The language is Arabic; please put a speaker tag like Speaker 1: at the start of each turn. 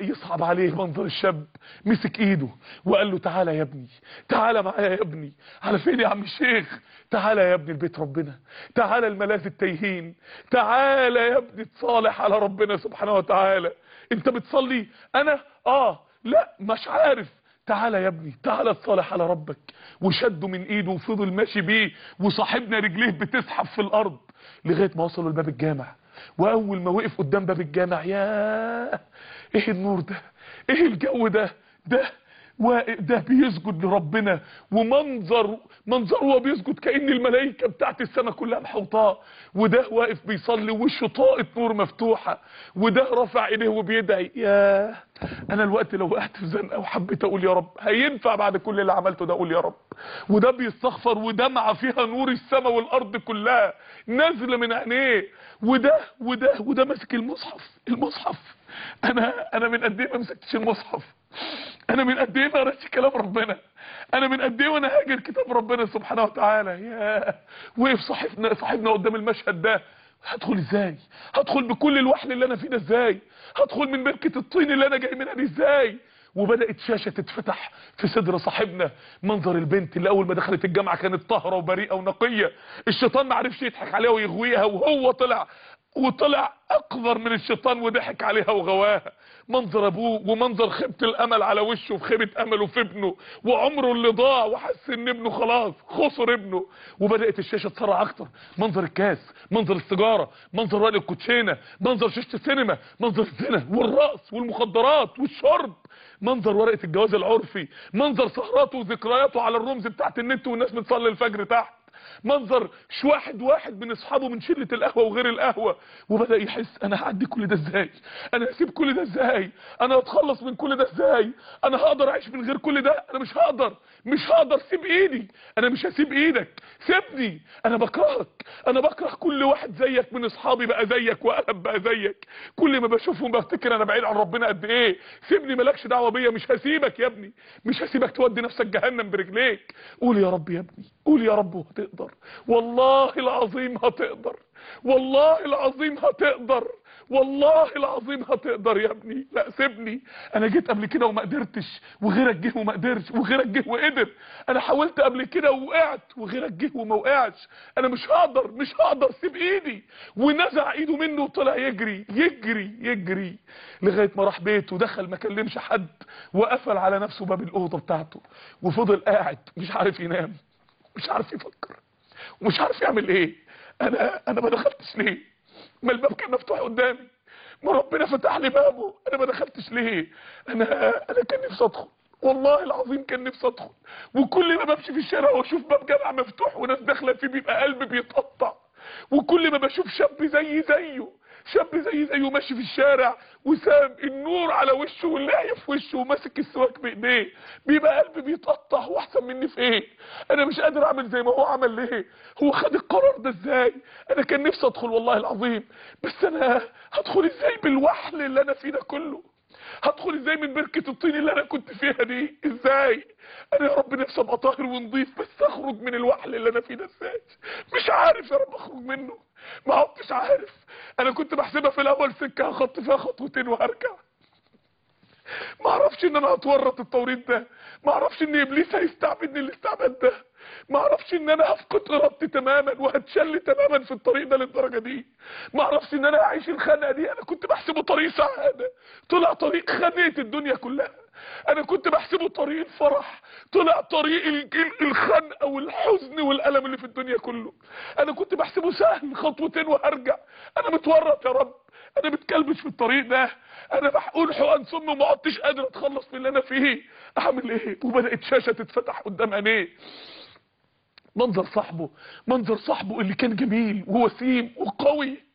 Speaker 1: يصعب عليه منظر الشاب مسك إيده وقال له تعالى يا ابني تعالى معايا يا ابني. على فين يا عم الشيخ؟ تعالى يا ابني لبيت ربنا. تعالى الملاذ التايهين. تعالى يا ابني تصالح على ربنا سبحانه وتعالى. انت بتصلي؟ أنا؟ آه. لا مش عارف. تعالى يا ابني تعالى تصالح على ربك. وشده من إيده وفضل ماشي بيه وصاحبنا رجليه بتزحف في الأرض لغاية ما وصلوا لباب الجامع. وأول ما وقف قدام باب الجامع يا إيه النور ده؟ إيه الجو ده؟ ده واقف ده بيسجد لربنا ومنظر منظر وهو بيسجد كأن الملائكة بتاعت السماء كلها محوطاه وده واقف بيصلي وشه طاقة نور مفتوحة وده رافع إيديه وبيدعي يا أنا الوقت لو وقعت في زنقة وحبيت أقول يا رب هينفع بعد كل اللي عملته ده أقول يا رب؟ وده بيستغفر ودمعة فيها نور السماء والأرض كلها نازلة من عينيه وده وده وده ماسك المصحف المصحف أنا أنا من قد إيه ما مسكتش المصحف؟ أنا من قد إيه ما قريتش كلام ربنا؟ أنا من قد إيه وأنا هاجر كتاب ربنا سبحانه وتعالى؟ يا وقف صاحبنا صاحبنا قدام المشهد ده. هدخل إزاي؟ هدخل بكل الوحل اللي أنا فيه ده إزاي؟ هدخل من بركة الطين اللي أنا جاي منها دي إزاي؟ وبدأت شاشة تتفتح في صدر صاحبنا. منظر البنت اللي أول ما دخلت الجامعة كانت طاهرة وبريئة ونقية. الشيطان ما عرفش يضحك عليها ويغويها وهو طلع. وطلع اقذر من الشيطان وضحك عليها وغواها. منظر أبوه ومنظر خيبة الأمل على وشه في خيبة أمله في ابنه وعمره اللي ضاع وحس ان ابنه خلاص خسر ابنه. وبدأت الشاشة تسرع أكتر. منظر الكاس منظر السيجارة منظر ورق الكوتشينة منظر شاشة السينما منظر الزنا والرقص والمخدرات والشرب. منظر ورقة الجواز العرفي منظر سهراته وذكرياته على الرمز بتاعت النت والناس بتصلي الفجر تحت. منظر مش واحد واحد من أصحابه من شلة القهوة وغير القهوة. وبدأ يحس أنا هعدي كل ده إزاي؟ أنا هسيب كل ده إزاي؟ أنا هتخلص من كل ده إزاي؟ أنا هقدر أعيش من غير كل ده؟ أنا مش هقدر. مش هقدر. سيب إيدي. أنا مش هسيب إيدك. سيبني. أنا بكرهك. أنا بكره كل واحد زيك من أصحابي بقى زيك وقلب بقى زيك. كل ما بشوفهم بفتكر أنا بعيد عن ربنا قد إيه. سيبني. مالكش دعوة بيا. مش هسيبك يا ابني. مش هسيبك تودي نفسك جهنم برجليك. قول يا رب يا ابني. قول يا رب. وهتقدر والله العظيم هتقدر. والله العظيم هتقدر. والله العظيم هتقدر يا ابني. لا سيبني. أنا جيت قبل كده وما قدرتش وغيرك جه وما قدرش وغيرك جه وقدر. أنا حاولت قبل كده ووقعت وغيرك جه وما وقعش. أنا مش هقدر مش هقدر. سيب إيدي. ونزع إيده منه وطلع يجري يجري يجري. لغاية ما راح بيته دخل ما كلمش حد وقفل على نفسه باب الأوضة بتاعته. وفضل قاعد مش عارف ينام. مش عارف يفكر. ومش عارف يعمل إيه. أنا أنا ما دخلتش ليه. ما الباب كان مفتوح قدامي. ما ربنا فتح لي بابه. أنا ما دخلتش ليه. أنا أنا كان نفسي ادخل. والله العظيم كان نفسي ادخل. وكل ما بمشي في الشارع واشوف باب جامع مفتوح وناس داخلة فيه بيبقى قلبي بيتقطع. وكل ما بشوف شاب زي زيه شاب زي زيه ماشي في الشارع وسام النور على وشه واللاهي في وشه وماسك السواك بإيديه. بيبقى قلبي بيتقطع هو أحسن مني في إيه؟ أنا مش قادر أعمل زي ما هو عمل ليه؟ هو خد القرار ده إزاي؟ أنا كان نفسي أدخل والله العظيم بس أنا هدخل إزاي بالوحل اللي أنا فيه ده كله؟ هدخل إزاي من بركة الطين اللي أنا كنت فيها دي؟ إزاي؟ أنا يا رب نفسي أبقى طاهر ونضيف بس أخرج من الوحل اللي أنا فيه ده إزاي؟ مش عارف يا رب أخرج منه. ما عدتش عارف. أنا كنت بحسبها في الأول سكة هخط فيها خطوتين وهرجع. أعرفش إن أنا هتورط التوريط ده. ما أعرفش إن إبليس هيستعبدني الاستعباد ده. ما أعرفش إن أنا هفقد إرادتي تماما وهتشل تماما في الطريق ده للدرجة دي. ما أعرفش إن أنا هعيش الخنقه دي. أنا كنت بحسبه طريق سعادة. طلع طريق خنقة الدنيا كلها. أنا كنت بحسبه طريق الفرح طلع طريق الخنقة والحزن والألم اللي في الدنيا كله. أنا كنت بحسبه سهل خطوتين وهرجع. أنا متورط يا رب. أنا متكلبش في الطريق ده. أنا بقول حقن سم وما عدتش قادر أتخلص من اللي أنا فيه. أعمل إيه؟ وبدأت شاشة تتفتح قدام عينيه. منظر صاحبه منظر صاحبه اللي كان جميل ووسيم وقوي.